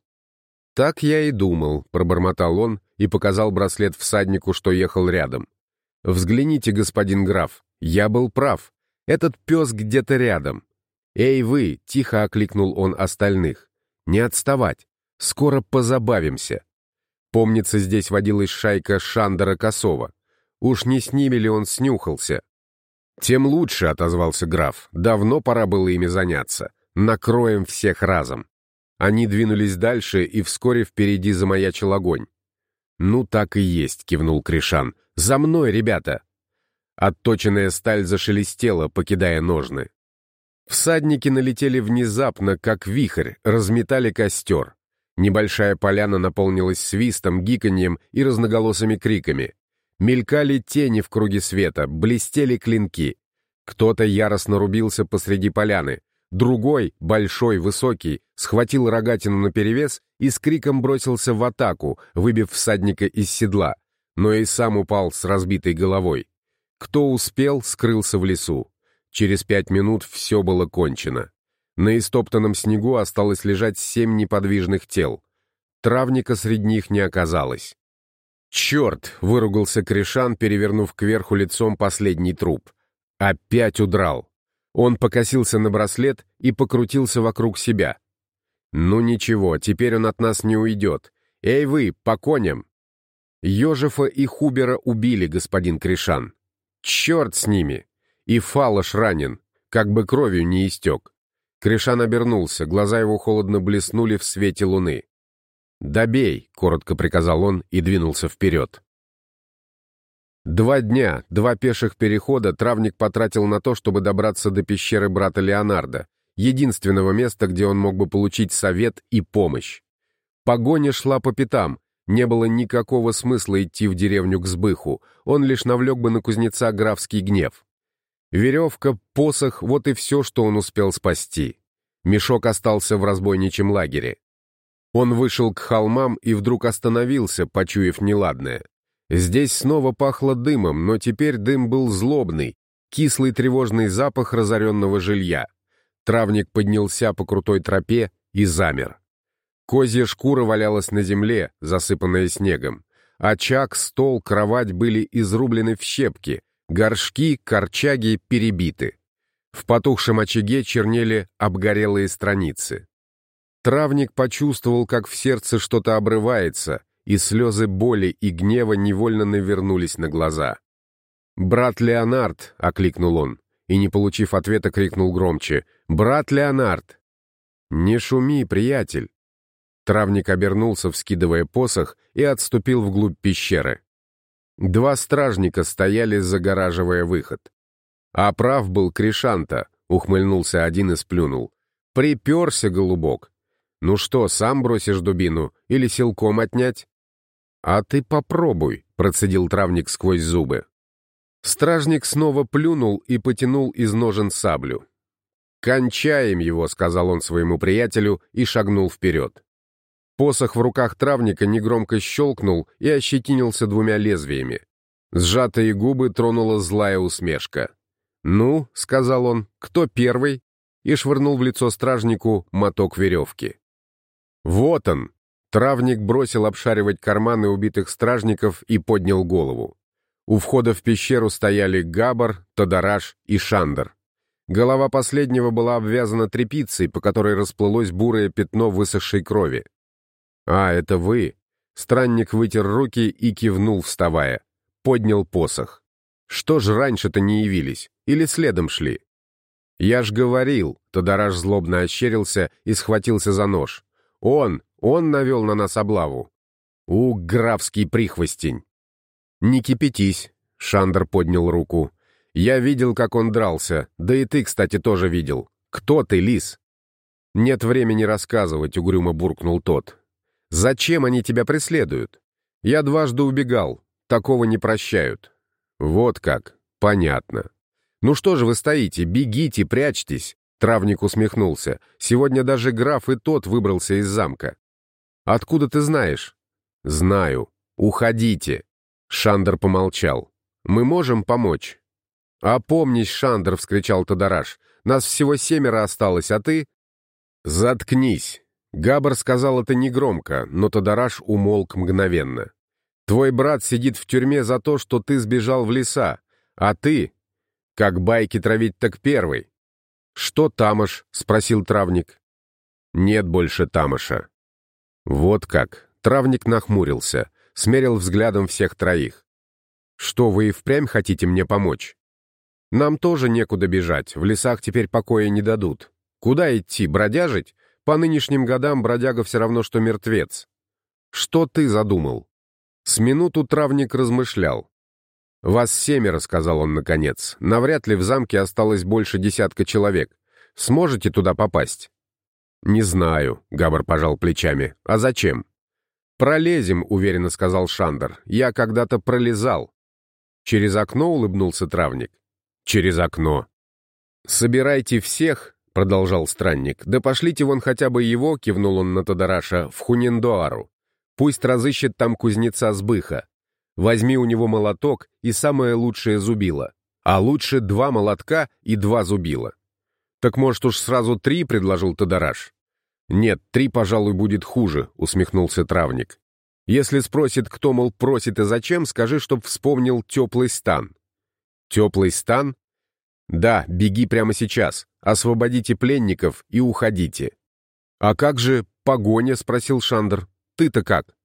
«Так я и думал», — пробормотал он и показал браслет всаднику, что ехал рядом. «Взгляните, господин граф, я был прав. Этот пес где-то рядом. Эй, вы!» — тихо окликнул он остальных. «Не отставать. Скоро позабавимся». Помнится, здесь водилась шайка Шандера Косова. Уж не с ними ли он снюхался? «Тем лучше», — отозвался граф. «Давно пора было ими заняться. Накроем всех разом». Они двинулись дальше, и вскоре впереди замаячил огонь. «Ну, так и есть», — кивнул Кришан. «За мной, ребята!» Отточенная сталь зашелестела, покидая ножны. Всадники налетели внезапно, как вихрь, разметали костер. Небольшая поляна наполнилась свистом, гиканьем и разноголосыми криками. Мелькали тени в круге света, блестели клинки. Кто-то яростно рубился посреди поляны. Другой, большой, высокий, схватил рогатину наперевес и с криком бросился в атаку, выбив всадника из седла, но и сам упал с разбитой головой. Кто успел, скрылся в лесу. Через пять минут все было кончено. На истоптанном снегу осталось лежать семь неподвижных тел. Травника среди них не оказалось. «Черт!» — выругался Кришан, перевернув кверху лицом последний труп. «Опять удрал!» Он покосился на браслет и покрутился вокруг себя. «Ну ничего, теперь он от нас не уйдет. Эй вы, по коням!» Ежефа и Хубера убили, господин Кришан. Черт с ними! И Фалош ранен, как бы кровью не истек. Кришан обернулся, глаза его холодно блеснули в свете луны. «Добей!» — коротко приказал он и двинулся вперед. Два дня, два пеших перехода травник потратил на то, чтобы добраться до пещеры брата Леонардо, единственного места, где он мог бы получить совет и помощь. Погоня шла по пятам, не было никакого смысла идти в деревню к сбыху, он лишь навлек бы на кузнеца графский гнев. Веревка, посох — вот и все, что он успел спасти. Мешок остался в разбойничьем лагере. Он вышел к холмам и вдруг остановился, почуяв неладное. Здесь снова пахло дымом, но теперь дым был злобный, кислый тревожный запах разоренного жилья. Травник поднялся по крутой тропе и замер. Козья шкура валялась на земле, засыпанная снегом. Очаг, стол, кровать были изрублены в щепки, горшки, корчаги перебиты. В потухшем очаге чернели обгорелые страницы. Травник почувствовал, как в сердце что-то обрывается, и слезы боли и гнева невольно навернулись на глаза. «Брат Леонард!» — окликнул он, и, не получив ответа, крикнул громче. «Брат Леонард!» «Не шуми, приятель!» Травник обернулся, вскидывая посох, и отступил вглубь пещеры. Два стражника стояли, загораживая выход. «А прав был Кришанта», — ухмыльнулся один и сплюнул. «Приперся, голубок. Ну что, сам бросишь дубину или силком отнять?» «А ты попробуй», — процедил травник сквозь зубы. Стражник снова плюнул и потянул из ножен саблю. «Кончаем его», — сказал он своему приятелю и шагнул вперед. Посох в руках травника негромко щелкнул и ощетинился двумя лезвиями. Сжатые губы тронула злая усмешка. «Ну», — сказал он, — «кто первый?» и швырнул в лицо стражнику моток веревки. «Вот он!» Травник бросил обшаривать карманы убитых стражников и поднял голову. У входа в пещеру стояли Габар, Тодораш и Шандер. Голова последнего была обвязана тряпицей, по которой расплылось бурое пятно высохшей крови. «А, это вы!» Странник вытер руки и кивнул, вставая. Поднял посох. «Что ж раньше-то не явились? Или следом шли?» «Я ж говорил!» Тодораж злобно ощерился и схватился за нож. «Он! Он навел на нас облаву!» «У, графский прихвостень!» «Не кипятись!» — Шандер поднял руку. «Я видел, как он дрался, да и ты, кстати, тоже видел. Кто ты, лис?» «Нет времени рассказывать», — угрюмо буркнул тот. Зачем они тебя преследуют? Я дважды убегал. Такого не прощают. Вот как. Понятно. Ну что же вы стоите? Бегите, прячьтесь. Травник усмехнулся. Сегодня даже граф и тот выбрался из замка. Откуда ты знаешь? Знаю. Уходите. Шандер помолчал. Мы можем помочь. «Опомнись, Шандер!» — вскричал Тодораш. «Нас всего семеро осталось, а ты...» «Заткнись!» Габар сказал это негромко, но Тодораш умолк мгновенно. «Твой брат сидит в тюрьме за то, что ты сбежал в леса, а ты, как байки травить так первый». «Что Тамаш?» — спросил травник. «Нет больше Тамаша». «Вот как». Травник нахмурился, смерил взглядом всех троих. «Что, вы и впрямь хотите мне помочь?» «Нам тоже некуда бежать, в лесах теперь покоя не дадут. Куда идти, бродяжить? По нынешним годам бродяга все равно, что мертвец. Что ты задумал? С минуту травник размышлял. «Вас семеро», — сказал он наконец. «Навряд ли в замке осталось больше десятка человек. Сможете туда попасть?» «Не знаю», — Габар пожал плечами. «А зачем?» «Пролезем», — уверенно сказал Шандер. «Я когда-то пролезал». «Через окно?» — улыбнулся травник. «Через окно». «Собирайте всех», — продолжал странник. «Да пошлите вон хотя бы его», — кивнул он на Тадараша, — «в Хуниндуару. Пусть разыщет там кузнеца Сбыха. Возьми у него молоток и самое лучшее зубило. А лучше два молотка и два зубила. «Так, может, уж сразу три?» — предложил Тадараш. «Нет, три, пожалуй, будет хуже», — усмехнулся травник. «Если спросит, кто, мол, просит и зачем, скажи, чтоб вспомнил теплый стан». «Теплый стан?» «Да, беги прямо сейчас, освободите пленников и уходите». «А как же погоня?» — спросил Шандр. «Ты-то как?»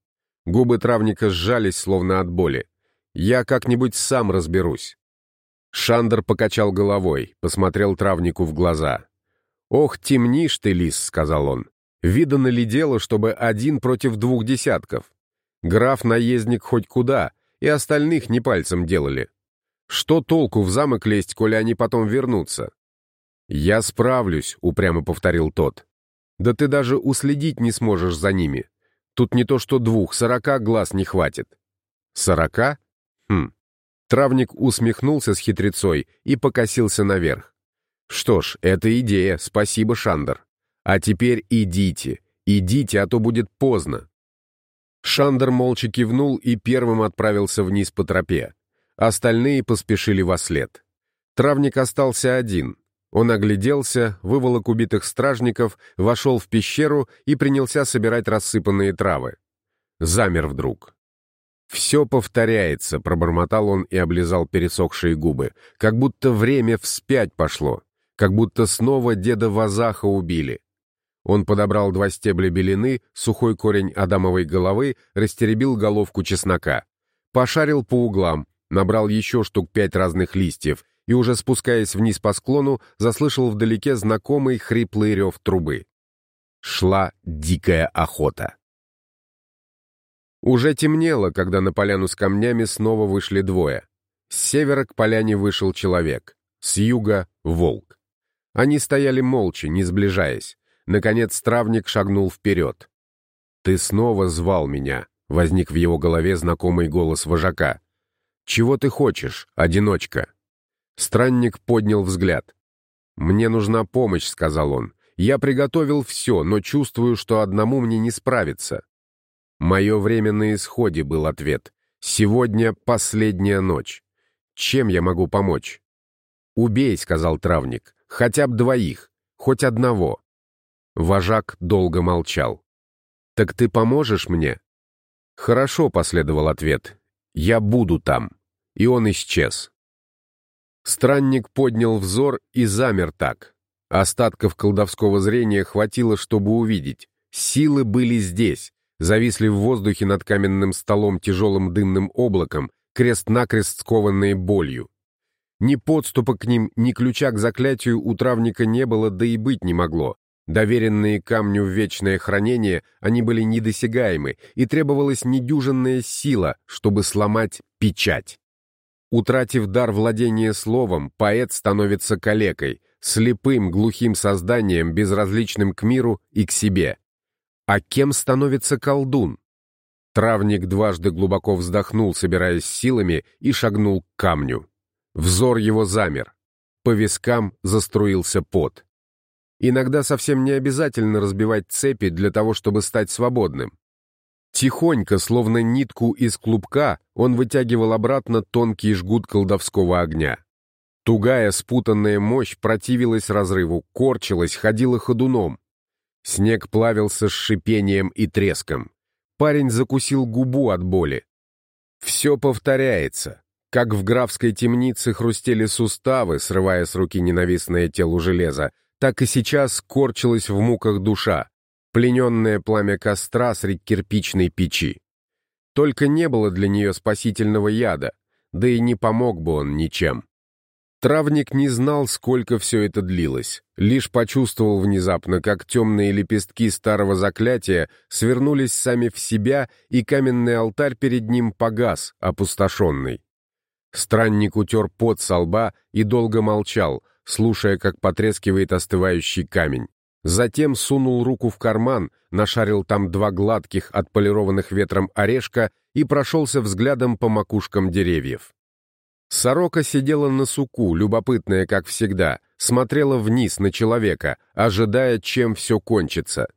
Губы травника сжались, словно от боли. «Я как-нибудь сам разберусь». Шандер покачал головой, посмотрел травнику в глаза. «Ох, темнишь ты, лис», — сказал он. «Видано ли дело, чтобы один против двух десятков? Граф-наездник хоть куда, и остальных не пальцем делали. Что толку в замок лезть, коли они потом вернутся?» «Я справлюсь», — упрямо повторил тот. «Да ты даже уследить не сможешь за ними. Тут не то что двух, сорока глаз не хватит». «Сорока? Хм, Травник усмехнулся с хитрецой и покосился наверх. «Что ж, это идея, спасибо, Шандер. А теперь идите, идите, а то будет поздно». Шандер молча кивнул и первым отправился вниз по тропе. Остальные поспешили во след. Травник остался один. Он огляделся, выволок убитых стражников, вошел в пещеру и принялся собирать рассыпанные травы. Замер вдруг. «Все повторяется», — пробормотал он и облизал пересохшие губы, как будто время вспять пошло, как будто снова деда Вазаха убили. Он подобрал два стебля белины, сухой корень адамовой головы, растеребил головку чеснока. Пошарил по углам, набрал еще штук пять разных листьев и, уже спускаясь вниз по склону, заслышал вдалеке знакомый хриплый рев трубы. Шла дикая охота. Уже темнело, когда на поляну с камнями снова вышли двое. С севера к поляне вышел человек, с юга — волк. Они стояли молча, не сближаясь. Наконец травник шагнул вперед. «Ты снова звал меня», — возник в его голове знакомый голос вожака. «Чего ты хочешь, одиночка?» Странник поднял взгляд. «Мне нужна помощь», — сказал он. «Я приготовил все, но чувствую, что одному мне не справиться. «Мое время на исходе», — был ответ. «Сегодня последняя ночь. Чем я могу помочь?» «Убей», — сказал травник, — «хотя бы двоих, хоть одного». Вожак долго молчал. «Так ты поможешь мне?» «Хорошо», — последовал ответ. «Я буду там». И он исчез. Странник поднял взор и замер так. Остатков колдовского зрения хватило, чтобы увидеть. Силы были здесь, зависли в воздухе над каменным столом тяжелым дымным облаком, крест-накрест скованные болью. Ни подступа к ним, ни ключа к заклятию у травника не было, да и быть не могло. Доверенные камню в вечное хранение, они были недосягаемы, и требовалась недюжинная сила, чтобы сломать печать. Утратив дар владения словом, поэт становится калекой, слепым, глухим созданием, безразличным к миру и к себе. А кем становится колдун? Травник дважды глубоко вздохнул, собираясь силами, и шагнул к камню. Взор его замер. По вискам заструился пот. Иногда совсем не обязательно разбивать цепи для того, чтобы стать свободным. Тихонько, словно нитку из клубка, он вытягивал обратно тонкий жгут колдовского огня. Тугая спутанная мощь противилась разрыву, корчилась, ходила ходуном. Снег плавился с шипением и треском. Парень закусил губу от боли. Все повторяется. Как в графской темнице хрустели суставы, срывая с руки ненавистное телу железа, так и сейчас корчилась в муках душа, плененное пламя костра средь кирпичной печи. Только не было для нее спасительного яда, да и не помог бы он ничем. Травник не знал, сколько все это длилось, лишь почувствовал внезапно, как темные лепестки старого заклятия свернулись сами в себя, и каменный алтарь перед ним погас, опустошенный. Странник утер пот со лба и долго молчал, слушая, как потрескивает остывающий камень. Затем сунул руку в карман, нашарил там два гладких, отполированных ветром орешка и прошелся взглядом по макушкам деревьев. Сорока сидела на суку, любопытная, как всегда, смотрела вниз на человека, ожидая, чем все кончится.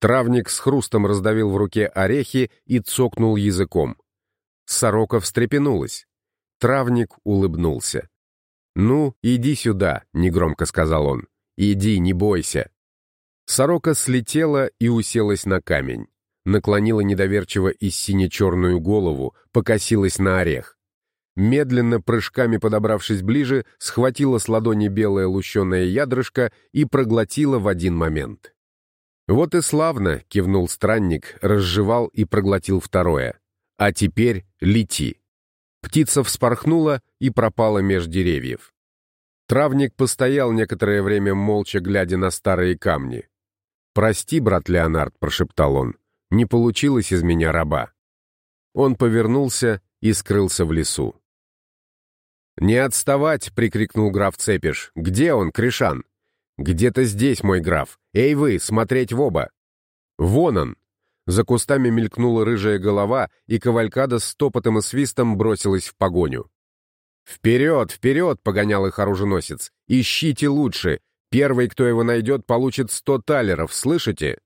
Травник с хрустом раздавил в руке орехи и цокнул языком. Сорока встрепенулась. Травник улыбнулся. «Ну, иди сюда», — негромко сказал он. «Иди, не бойся». Сорока слетела и уселась на камень. Наклонила недоверчиво и сине-черную голову, покосилась на орех медленно, прыжками подобравшись ближе, схватила с ладони белое лущеное ядрышко и проглотила в один момент. «Вот и славно!» — кивнул странник, разжевал и проглотил второе. «А теперь лети!» Птица вспорхнула и пропала меж деревьев. Травник постоял некоторое время молча, глядя на старые камни. «Прости, брат Леонард», — прошептал он, — «не получилось из меня раба». Он повернулся и скрылся в лесу. «Не отставать!» — прикрикнул граф Цепиш. «Где он, Кришан?» «Где-то здесь, мой граф. Эй вы, смотреть в оба!» «Вон он!» За кустами мелькнула рыжая голова, и кавалькада с топотом и свистом бросилась в погоню. «Вперед, вперед!» — погонял их оруженосец. «Ищите лучше! Первый, кто его найдет, получит сто талеров, слышите?»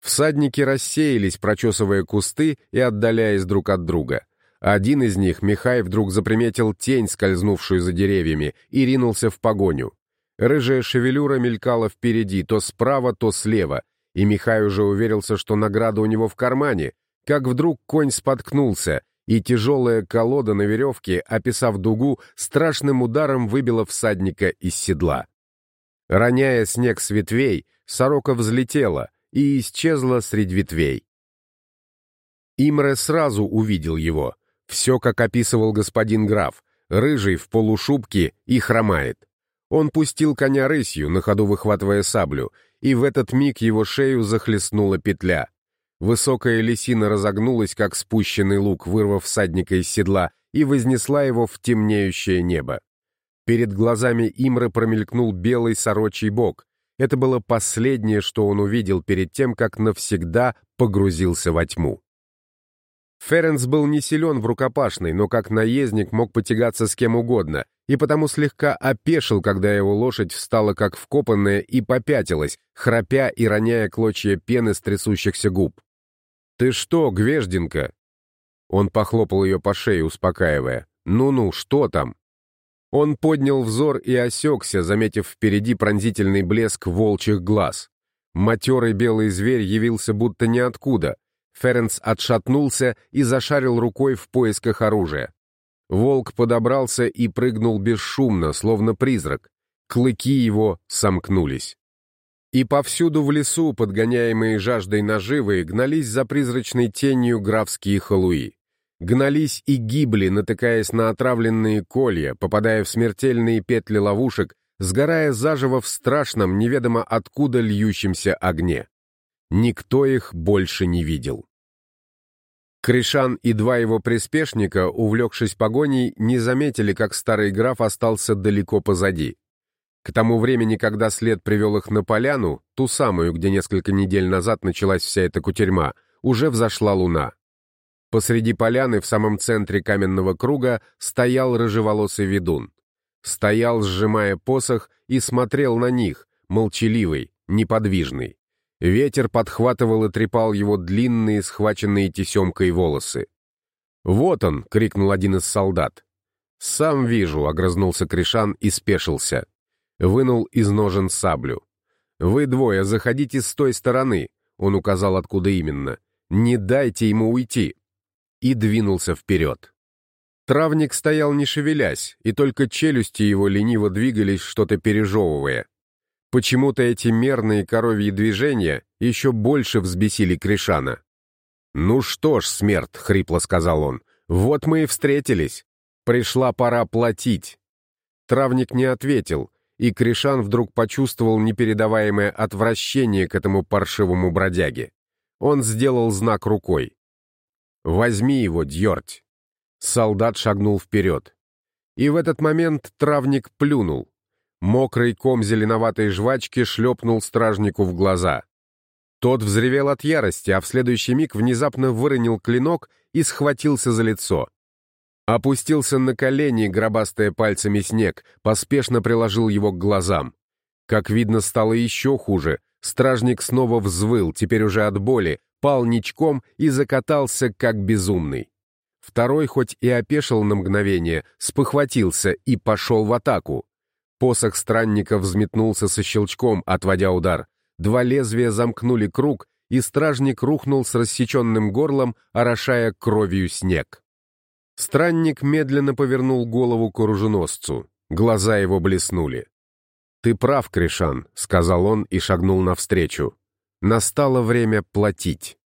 Всадники рассеялись, прочесывая кусты и отдаляясь друг от друга. Один из них, Михай, вдруг заприметил тень, скользнувшую за деревьями, и ринулся в погоню. Рыжая шевелюра мелькала впереди, то справа, то слева, и Михай уже уверился, что награда у него в кармане, как вдруг конь споткнулся, и тяжелая колода на веревке, описав дугу, страшным ударом выбила всадника из седла. Роняя снег с ветвей, сорока взлетела и исчезла среди ветвей. Имре сразу увидел его — все, как описывал господин граф, рыжий в полушубке и хромает. Он пустил коня рысью, на ходу выхватывая саблю, и в этот миг его шею захлестнула петля. Высокая лисина разогнулась, как спущенный лук, вырвав всадника из седла, и вознесла его в темнеющее небо. Перед глазами Имры промелькнул белый сорочий бок. Это было последнее, что он увидел перед тем, как навсегда погрузился во тьму. Ференс был не силен в рукопашной, но как наездник мог потягаться с кем угодно, и потому слегка опешил, когда его лошадь встала как вкопанная и попятилась, храпя и роняя клочья пены с трясущихся губ. «Ты что, Гвеждинка?» Он похлопал ее по шее, успокаивая. «Ну-ну, что там?» Он поднял взор и осекся, заметив впереди пронзительный блеск волчьих глаз. Матерый белый зверь явился будто ниоткуда, Ференс отшатнулся и зашарил рукой в поисках оружия. Волк подобрался и прыгнул бесшумно, словно призрак. Клыки его сомкнулись. И повсюду в лесу, подгоняемые жаждой наживы, гнались за призрачной тенью графские халуи. Гнались и гибли, натыкаясь на отравленные колья, попадая в смертельные петли ловушек, сгорая заживо в страшном, неведомо откуда льющемся огне. Никто их больше не видел. Кришан и два его приспешника, увлекшись погоней, не заметили, как старый граф остался далеко позади. К тому времени, когда след привел их на поляну, ту самую, где несколько недель назад началась вся эта кутерьма, уже взошла луна. Посреди поляны, в самом центре каменного круга, стоял рыжеволосый ведун. Стоял, сжимая посох, и смотрел на них, молчаливый, неподвижный. Ветер подхватывал и трепал его длинные, схваченные тесемкой волосы. «Вот он!» — крикнул один из солдат. «Сам вижу», — огрызнулся Кришан и спешился. Вынул из ножен саблю. «Вы двое заходите с той стороны», — он указал, откуда именно. «Не дайте ему уйти!» И двинулся вперед. Травник стоял не шевелясь, и только челюсти его лениво двигались, что-то пережевывая. Почему-то эти мерные коровьи движения еще больше взбесили Кришана. «Ну что ж, смерть», — хрипло сказал он, — «вот мы и встретились. Пришла пора платить». Травник не ответил, и Кришан вдруг почувствовал непередаваемое отвращение к этому паршивому бродяге. Он сделал знак рукой. «Возьми его, дьорть!» Солдат шагнул вперед. И в этот момент травник плюнул. Мокрый ком зеленоватой жвачки шлепнул стражнику в глаза. Тот взревел от ярости, а в следующий миг внезапно выронил клинок и схватился за лицо. Опустился на колени, гробастая пальцами снег, поспешно приложил его к глазам. Как видно, стало еще хуже. Стражник снова взвыл, теперь уже от боли, пал ничком и закатался, как безумный. Второй, хоть и опешил на мгновение, спохватился и пошел в атаку. Посох странника взметнулся со щелчком, отводя удар. Два лезвия замкнули круг, и стражник рухнул с рассеченным горлом, орошая кровью снег. Странник медленно повернул голову к оруженосцу. Глаза его блеснули. «Ты прав, Кришан», — сказал он и шагнул навстречу. «Настало время платить».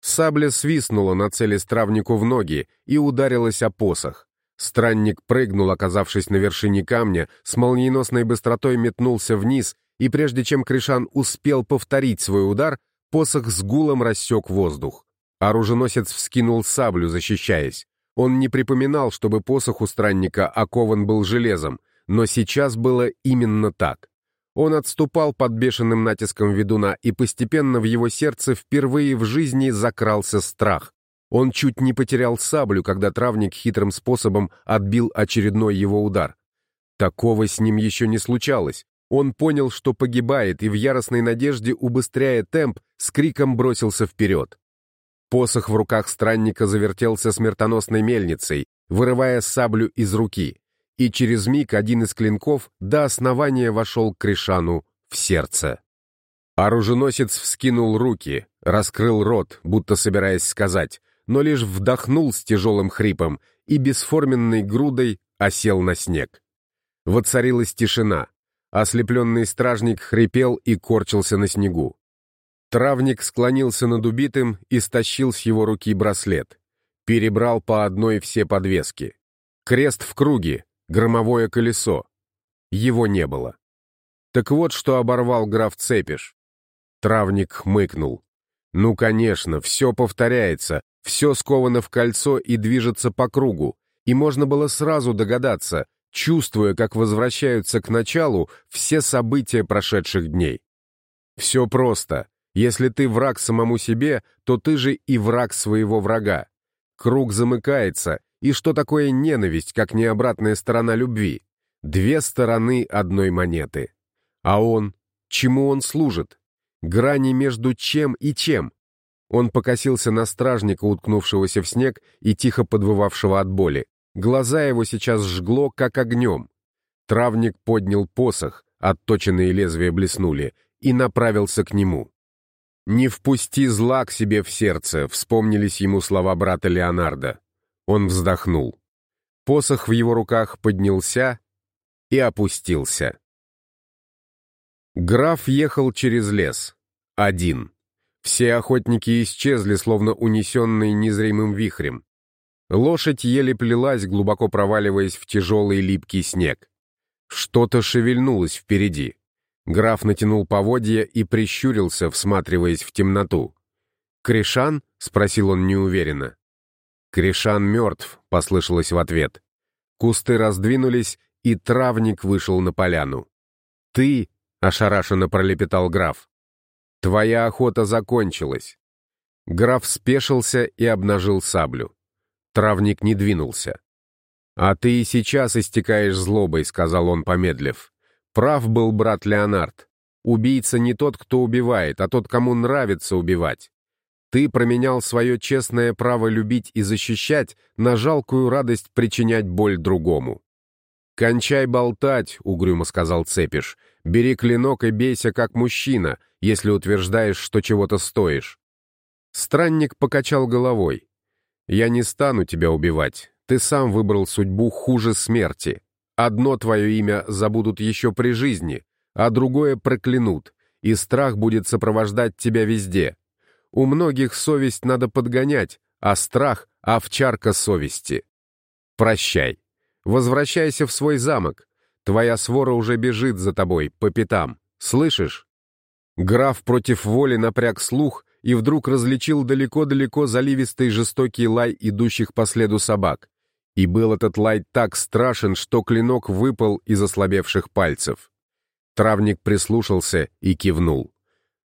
Сабля свистнула на цели стравнику в ноги и ударилась о посох. Странник прыгнул, оказавшись на вершине камня, с молниеносной быстротой метнулся вниз, и прежде чем Кришан успел повторить свой удар, посох с гулом рассек воздух. Оруженосец вскинул саблю, защищаясь. Он не припоминал, чтобы посох у странника окован был железом, но сейчас было именно так. Он отступал под бешеным натиском ведуна, и постепенно в его сердце впервые в жизни закрался страх. Он чуть не потерял саблю, когда травник хитрым способом отбил очередной его удар. Такого с ним еще не случалось. Он понял, что погибает, и в яростной надежде, убыстряя темп, с криком бросился вперед. Посох в руках странника завертелся смертоносной мельницей, вырывая саблю из руки и через миг один из клинков до основания вошел к Кришану в сердце. Оруженосец вскинул руки, раскрыл рот, будто собираясь сказать, но лишь вдохнул с тяжелым хрипом и бесформенной грудой осел на снег. Воцарилась тишина. Ослепленный стражник хрипел и корчился на снегу. Травник склонился над убитым и стащил с его руки браслет. Перебрал по одной все подвески. Крест в круге, громовое колесо. Его не было. Так вот, что оборвал граф Цепиш. Травник хмыкнул. Ну, конечно, все повторяется, все сковано в кольцо и движется по кругу, и можно было сразу догадаться, чувствуя, как возвращаются к началу все события прошедших дней. Все просто. Если ты враг самому себе, то ты же и враг своего врага. Круг замыкается, и что такое ненависть, как необратная сторона любви? Две стороны одной монеты. А он? Чему он служит? Грани между чем и чем? Он покосился на стражника, уткнувшегося в снег и тихо подвывавшего от боли. Глаза его сейчас жгло, как огнем. Травник поднял посох, отточенные лезвия блеснули, и направился к нему. «Не впусти зла к себе в сердце», — вспомнились ему слова брата Леонардо. Он вздохнул. Посох в его руках поднялся и опустился. Граф ехал через лес. Один. Все охотники исчезли, словно унесенные незримым вихрем. Лошадь еле плелась, глубоко проваливаясь в тяжелый липкий снег. Что-то шевельнулось впереди. Граф натянул поводья и прищурился, всматриваясь в темноту. «Кришан?» — спросил он неуверенно. «Кришан мертв», — послышалось в ответ. Кусты раздвинулись, и травник вышел на поляну. «Ты», — ошарашенно пролепетал граф, — «твоя охота закончилась». Граф спешился и обнажил саблю. Травник не двинулся. «А ты и сейчас истекаешь злобой», — сказал он, помедлив. «Прав был брат Леонард. Убийца не тот, кто убивает, а тот, кому нравится убивать. Ты променял свое честное право любить и защищать на жалкую радость причинять боль другому. «Кончай болтать», — угрюмо сказал Цепиш. «Бери клинок и бейся как мужчина, если утверждаешь, что чего-то стоишь». Странник покачал головой. «Я не стану тебя убивать. Ты сам выбрал судьбу хуже смерти. Одно твое имя забудут еще при жизни, а другое проклянут, и страх будет сопровождать тебя везде. У многих совесть надо подгонять, а страх — овчарка совести. Прощай. Возвращайся в свой замок. Твоя свора уже бежит за тобой, по пятам. Слышишь?» Граф против воли напряг слух и вдруг различил далеко-далеко заливистый жестокий лай идущих по следу собак. И был этот лай так страшен, что клинок выпал из ослабевших пальцев. Травник прислушался и кивнул.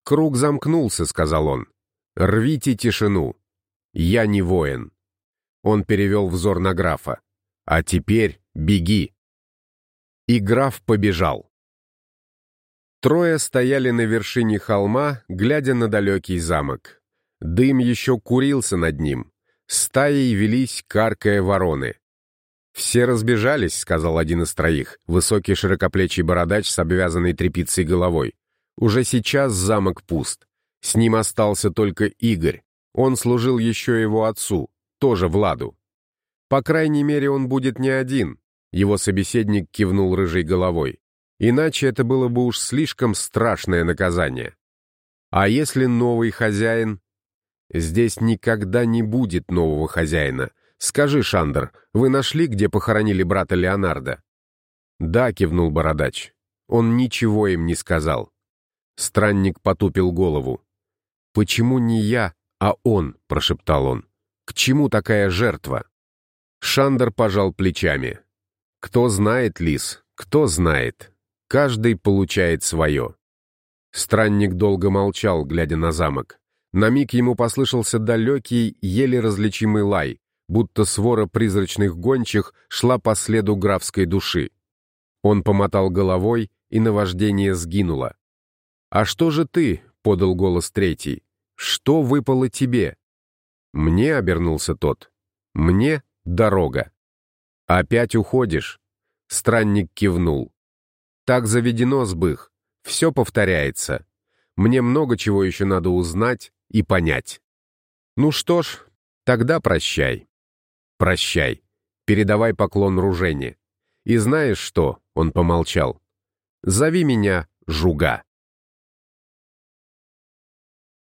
«Круг замкнулся», — сказал он. «Рвите тишину. Я не воин». Он перевел взор на графа. «А теперь беги». И граф побежал. Трое стояли на вершине холма, глядя на далекий замок. Дым еще курился над ним. Стаей велись, каркая вороны. «Все разбежались», — сказал один из троих, высокий широкоплечий бородач с обвязанной тряпицей головой. «Уже сейчас замок пуст. С ним остался только Игорь. Он служил еще его отцу, тоже Владу. По крайней мере, он будет не один», — его собеседник кивнул рыжей головой. Иначе это было бы уж слишком страшное наказание. А если новый хозяин? Здесь никогда не будет нового хозяина. Скажи, Шандер, вы нашли, где похоронили брата Леонардо? Да, кивнул бородач. Он ничего им не сказал. Странник потупил голову. «Почему не я, а он?» — прошептал он. «К чему такая жертва?» Шандер пожал плечами. «Кто знает, Лис, кто знает?» Каждый получает свое. Странник долго молчал, глядя на замок. На миг ему послышался далекий, еле различимый лай, будто свора призрачных гончих шла по следу графской души. Он помотал головой, и наваждение сгинуло. «А что же ты?» — подал голос третий. «Что выпало тебе?» «Мне», — обернулся тот. «Мне дорога». «Опять уходишь?» Странник кивнул. Так заведено, Сбых. Все повторяется. Мне много чего еще надо узнать и понять. Ну что ж, тогда прощай. Прощай. Передавай поклон Ружене. И знаешь что, он помолчал. Зови меня Жуга.